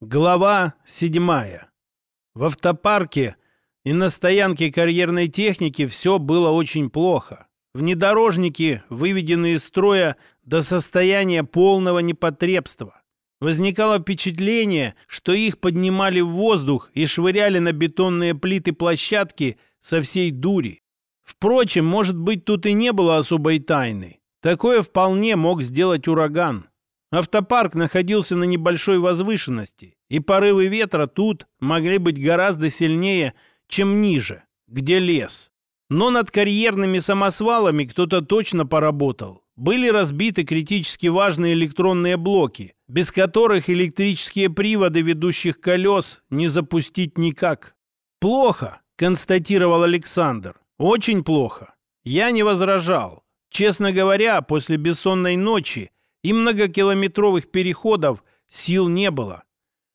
Глава седьмая. В автопарке и на стоянке карьерной техники все было очень плохо. Внедорожники выведены из строя до состояния полного непотребства. Возникало впечатление, что их поднимали в воздух и швыряли на бетонные плиты площадки со всей дури. Впрочем, может быть, тут и не было особой тайны. Такое вполне мог сделать ураган. Автопарк находился на небольшой возвышенности, и порывы ветра тут могли быть гораздо сильнее, чем ниже, где лес. Но над карьерными самосвалами кто-то точно поработал. Были разбиты критически важные электронные блоки, без которых электрические приводы ведущих колес не запустить никак. «Плохо», — констатировал Александр. «Очень плохо». Я не возражал. Честно говоря, после бессонной ночи и многокилометровых переходов сил не было.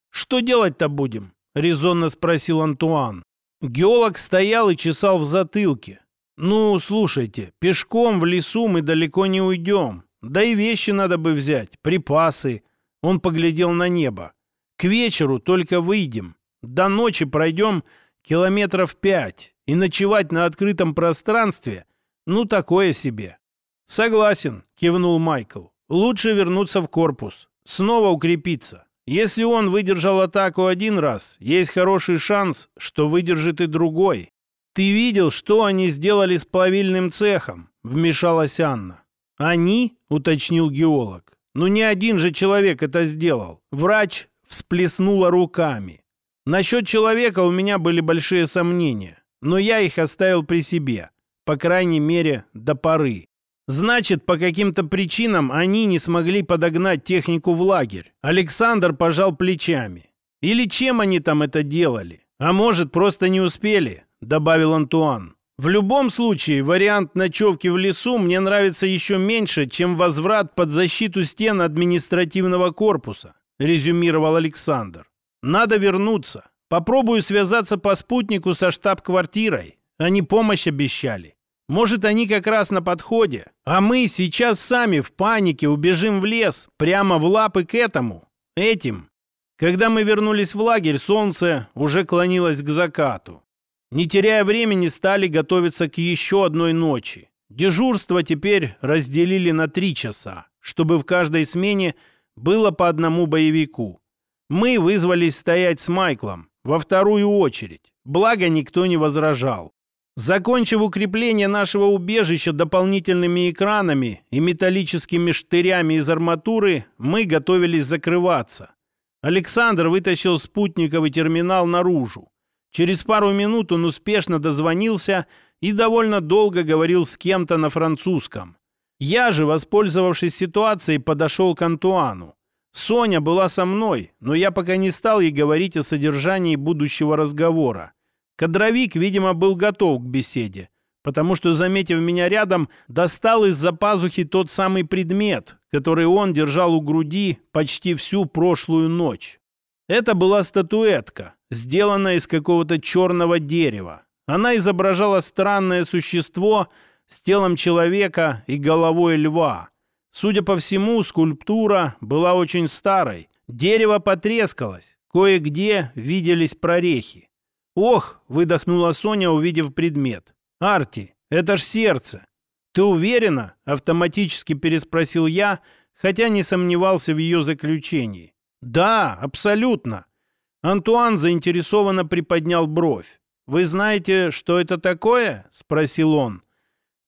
«Что делать-то будем?» — резонно спросил Антуан. Геолог стоял и чесал в затылке. «Ну, слушайте, пешком в лесу мы далеко не уйдем. Да и вещи надо бы взять, припасы». Он поглядел на небо. «К вечеру только выйдем. До ночи пройдем километров пять. И ночевать на открытом пространстве, ну, такое себе». «Согласен», — кивнул Майкл. Лучше вернуться в корпус, снова укрепиться. Если он выдержал атаку один раз, есть хороший шанс, что выдержит и другой. «Ты видел, что они сделали с плавильным цехом?» — вмешалась Анна. «Они?» — уточнил геолог. «Ну не один же человек это сделал». Врач всплеснула руками. Насчет человека у меня были большие сомнения, но я их оставил при себе, по крайней мере, до поры. Значит, по каким-то причинам они не смогли подогнать технику в лагерь. Александр пожал плечами. Или чем они там это делали? А может, просто не успели, добавил Антуан. В любом случае, вариант ночевки в лесу мне нравится еще меньше, чем возврат под защиту стен административного корпуса, резюмировал Александр. Надо вернуться. Попробую связаться по спутнику со штаб-квартирой. Они помощь обещали. Может, они как раз на подходе, а мы сейчас сами в панике убежим в лес, прямо в лапы к этому, этим. Когда мы вернулись в лагерь, солнце уже клонилось к закату. Не теряя времени, стали готовиться к еще одной ночи. Дежурство теперь разделили на три часа, чтобы в каждой смене было по одному боевику. Мы вызвались стоять с Майклом во вторую очередь, благо никто не возражал. Закончив укрепление нашего убежища дополнительными экранами и металлическими штырями из арматуры, мы готовились закрываться. Александр вытащил спутниковый терминал наружу. Через пару минут он успешно дозвонился и довольно долго говорил с кем-то на французском. Я же, воспользовавшись ситуацией, подошел к Антуану. Соня была со мной, но я пока не стал ей говорить о содержании будущего разговора. Кадровик, видимо, был готов к беседе, потому что, заметив меня рядом, достал из-за пазухи тот самый предмет, который он держал у груди почти всю прошлую ночь. Это была статуэтка, сделанная из какого-то черного дерева. Она изображала странное существо с телом человека и головой льва. Судя по всему, скульптура была очень старой. Дерево потрескалось, кое-где виделись прорехи. «Ох!» — выдохнула Соня, увидев предмет. «Арти, это ж сердце!» «Ты уверена?» — автоматически переспросил я, хотя не сомневался в ее заключении. «Да, абсолютно!» Антуан заинтересованно приподнял бровь. «Вы знаете, что это такое?» — спросил он.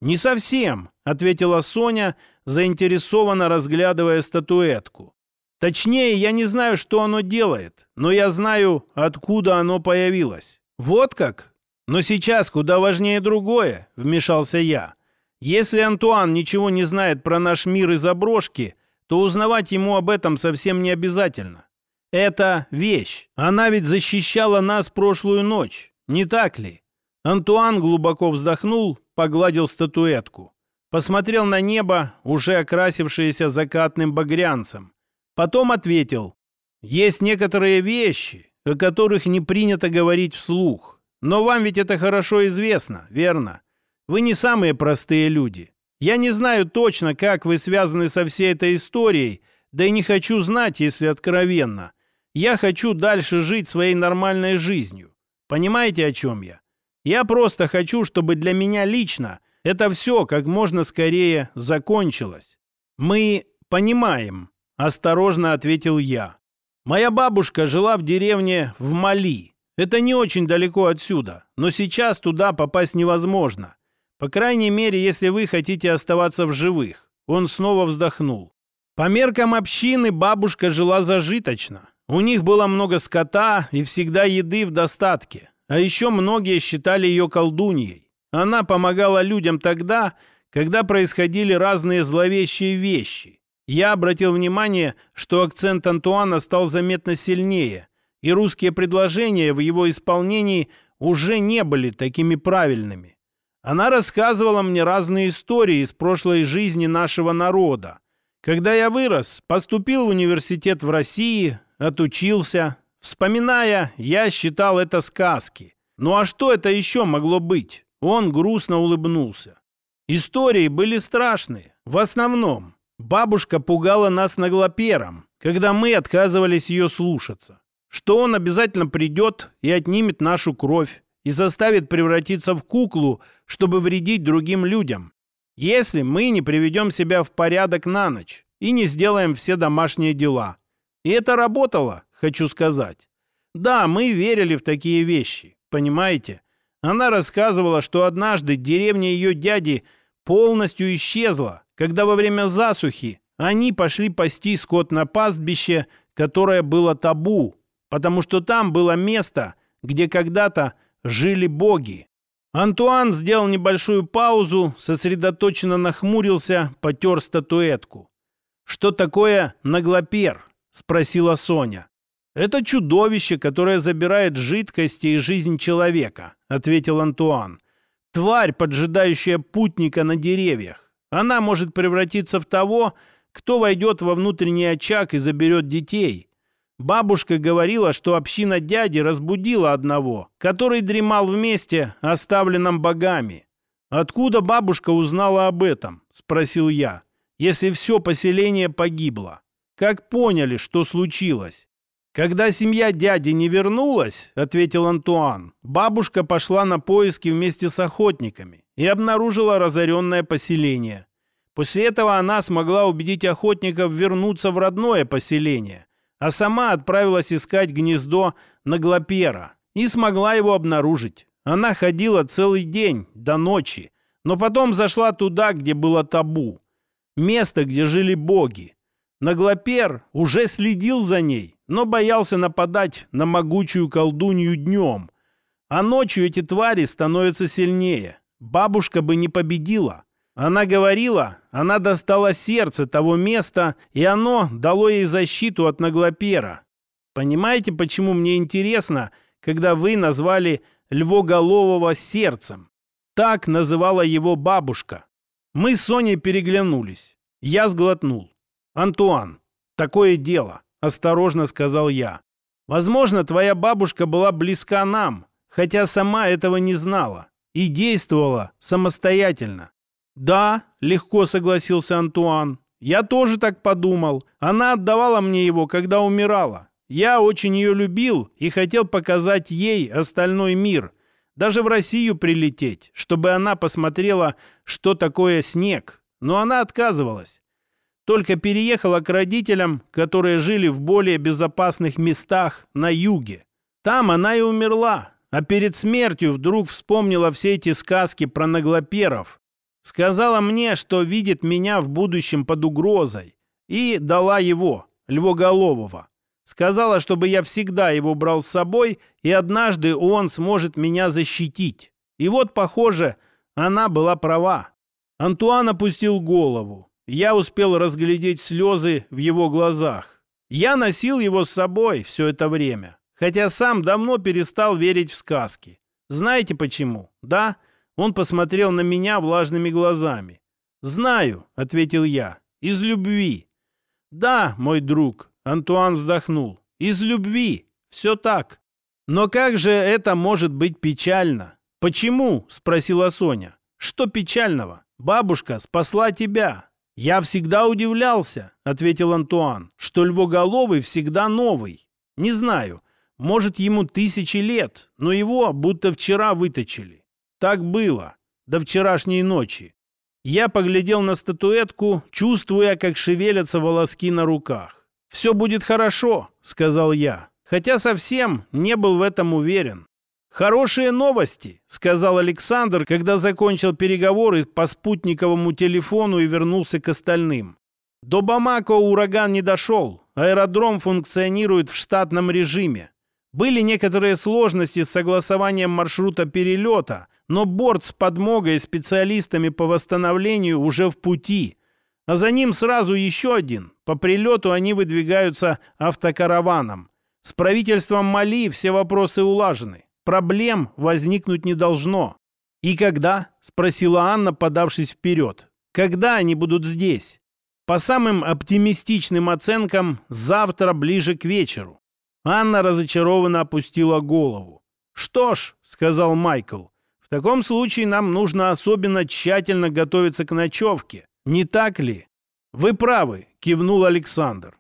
«Не совсем», — ответила Соня, заинтересованно разглядывая статуэтку. Точнее, я не знаю, что оно делает, но я знаю, откуда оно появилось. Вот как? Но сейчас куда важнее другое, вмешался я. Если Антуан ничего не знает про наш мир и заброшки, то узнавать ему об этом совсем не обязательно. Это вещь. Она ведь защищала нас прошлую ночь, не так ли? Антуан глубоко вздохнул, погладил статуэтку. Посмотрел на небо, уже окрасившееся закатным багрянцем. Потом ответил, есть некоторые вещи, о которых не принято говорить вслух. Но вам ведь это хорошо известно, верно? Вы не самые простые люди. Я не знаю точно, как вы связаны со всей этой историей, да и не хочу знать, если откровенно. Я хочу дальше жить своей нормальной жизнью. Понимаете, о чем я? Я просто хочу, чтобы для меня лично это все как можно скорее закончилось. Мы понимаем, осторожно ответил я. Моя бабушка жила в деревне в Мали. Это не очень далеко отсюда, но сейчас туда попасть невозможно. По крайней мере, если вы хотите оставаться в живых. Он снова вздохнул. По меркам общины бабушка жила зажиточно. У них было много скота и всегда еды в достатке. А еще многие считали ее колдуньей. Она помогала людям тогда, когда происходили разные зловещие вещи. Я обратил внимание, что акцент Антуана стал заметно сильнее, и русские предложения в его исполнении уже не были такими правильными. Она рассказывала мне разные истории из прошлой жизни нашего народа. Когда я вырос, поступил в университет в России, отучился. Вспоминая, я считал это сказки. Ну а что это еще могло быть? Он грустно улыбнулся. Истории были страшные. В основном, бабушка пугала нас наглопером, когда мы отказывались ее слушаться. Что он обязательно придет и отнимет нашу кровь и заставит превратиться в куклу, чтобы вредить другим людям. Если мы не приведем себя в порядок на ночь и не сделаем все домашние дела. И это работало, хочу сказать. Да, мы верили в такие вещи, понимаете? Она рассказывала, что однажды деревня ее дяди полностью исчезла, когда во время засухи они пошли пасти скот на пастбище, которое было табу, потому что там было место, где когда-то жили боги. Антуан сделал небольшую паузу, сосредоточенно нахмурился, потер статуэтку. «Что такое наглопер?» спросила Соня. «Это чудовище, которое забирает жидкости и жизнь человека», ответил Антуан. «Тварь, поджидающая путника на деревьях. Она может превратиться в того, кто войдет во внутренний очаг и заберет детей. Бабушка говорила, что община дяди разбудила одного, который дремал вместе, оставленном богами. «Откуда бабушка узнала об этом?» – спросил я. «Если все поселение погибло». Как поняли, что случилось? Когда семья дяди не вернулась, ответил Антуан, бабушка пошла на поиски вместе с охотниками и обнаружила разоренное поселение. После этого она смогла убедить охотников вернуться в родное поселение, а сама отправилась искать гнездо Наглопера и смогла его обнаружить. Она ходила целый день, до ночи, но потом зашла туда, где было табу. Место, где жили боги. Наглопер уже следил за ней, но боялся нападать на могучую колдунью днем. А ночью эти твари становятся сильнее. Бабушка бы не победила. Она говорила, она достала сердце того места, и оно дало ей защиту от наглопера. Понимаете, почему мне интересно, когда вы назвали Львоголового сердцем? Так называла его бабушка. Мы с Соней переглянулись. Я сглотнул. «Антуан, такое дело», — осторожно сказал я. «Возможно, твоя бабушка была близка нам, хотя сама этого не знала и действовала самостоятельно». «Да», — легко согласился Антуан. «Я тоже так подумал. Она отдавала мне его, когда умирала. Я очень ее любил и хотел показать ей остальной мир, даже в Россию прилететь, чтобы она посмотрела, что такое снег. Но она отказывалась. Только переехала к родителям, которые жили в более безопасных местах на юге. Там она и умерла, а перед смертью вдруг вспомнила все эти сказки про наглоперов. Сказала мне, что видит меня в будущем под угрозой. И дала его, Львоголового. Сказала, чтобы я всегда его брал с собой, и однажды он сможет меня защитить. И вот, похоже, она была права. Антуан опустил голову. Я успел разглядеть слезы в его глазах. Я носил его с собой все это время, хотя сам давно перестал верить в сказки. Знаете почему? Да? Он посмотрел на меня влажными глазами. «Знаю», — ответил я, — «из любви». «Да, мой друг», — Антуан вздохнул, — «из любви. Все так». «Но как же это может быть печально?» «Почему?» — спросила Соня. «Что печального? Бабушка спасла тебя, «Я всегда удивлялся», — ответил Антуан, «что львоголовый всегда новый. Не знаю, может, ему тысячи лет, но его будто вчера выточили. Так было, до вчерашней ночи. Я поглядел на статуэтку, чувствуя, как шевелятся волоски на руках. «Все будет хорошо», — сказал я, хотя совсем не был в этом уверен. «Хорошие новости», — сказал Александр, когда закончил переговоры по спутниковому телефону и вернулся к остальным. До Бамако ураган не дошел. Аэродром функционирует в штатном режиме. Были некоторые сложности с согласованием маршрута перелета, но борт с подмогой специалистами по восстановлению уже в пути. А за ним сразу еще один. По прилету они выдвигаются автокараваном. С правительством Мали все вопросы улажены. Проблем возникнуть не должно. «И когда?» – спросила Анна, подавшись вперед. «Когда они будут здесь?» По самым оптимистичным оценкам, завтра ближе к вечеру. Анна разочарованно опустила голову. «Что ж», — сказал Майкл, — «в таком случае нам нужно особенно тщательно готовиться к ночевке. Не так ли?» «Вы правы», — кивнул Александр.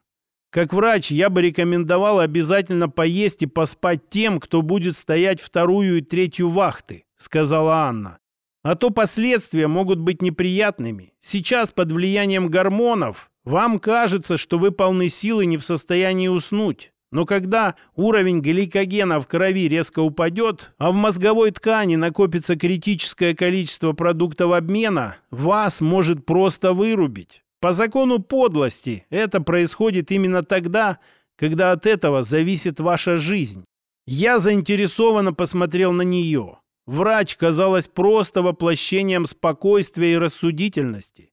Как врач я бы рекомендовал обязательно поесть и поспать тем, кто будет стоять вторую и третью вахты, сказала Анна. А то последствия могут быть неприятными. Сейчас под влиянием гормонов вам кажется, что вы полны сил и не в состоянии уснуть. Но когда уровень гликогена в крови резко упадет, а в мозговой ткани накопится критическое количество продуктов обмена, вас может просто вырубить. По закону подлости это происходит именно тогда, когда от этого зависит ваша жизнь. Я заинтересованно посмотрел на нее. Врач казалась просто воплощением спокойствия и рассудительности.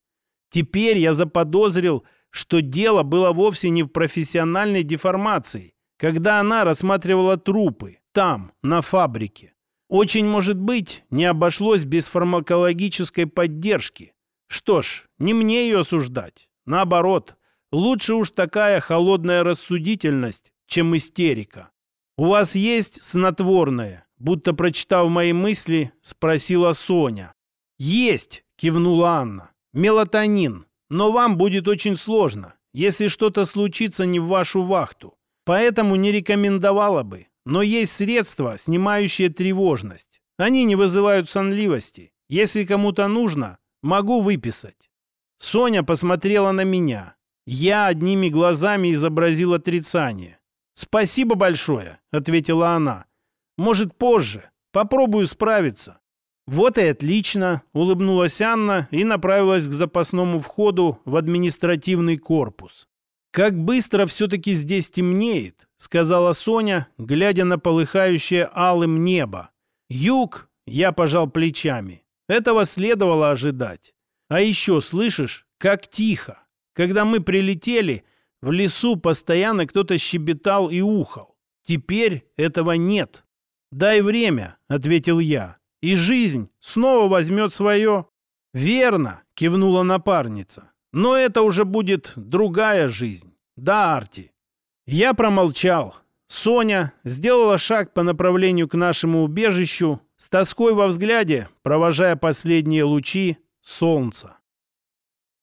Теперь я заподозрил, что дело было вовсе не в профессиональной деформации, когда она рассматривала трупы там, на фабрике. Очень может быть, не обошлось без фармакологической поддержки. Что ж, не мне ее осуждать. Наоборот, лучше уж такая холодная рассудительность, чем истерика. «У вас есть снотворное?» Будто прочитав мои мысли, спросила Соня. «Есть!» — кивнула Анна. «Мелатонин. Но вам будет очень сложно, если что-то случится не в вашу вахту. Поэтому не рекомендовала бы. Но есть средства, снимающие тревожность. Они не вызывают сонливости. Если кому-то нужно, Могу выписать». Соня посмотрела на меня. Я одними глазами изобразил отрицание. «Спасибо большое», — ответила она. «Может, позже. Попробую справиться». «Вот и отлично», — улыбнулась Анна и направилась к запасному входу в административный корпус. «Как быстро все-таки здесь темнеет», — сказала Соня, глядя на полыхающее алым небо. «Юг», — я пожал плечами. Этого следовало ожидать. А еще, слышишь, как тихо. Когда мы прилетели, в лесу постоянно кто-то щебетал и ухал. Теперь этого нет. «Дай время», — ответил я, — «и жизнь снова возьмет свое». «Верно», — кивнула напарница. «Но это уже будет другая жизнь. Да, Арти». Я промолчал. Соня сделала шаг по направлению к нашему убежищу, с тоской во взгляде, провожая последние лучи солнца.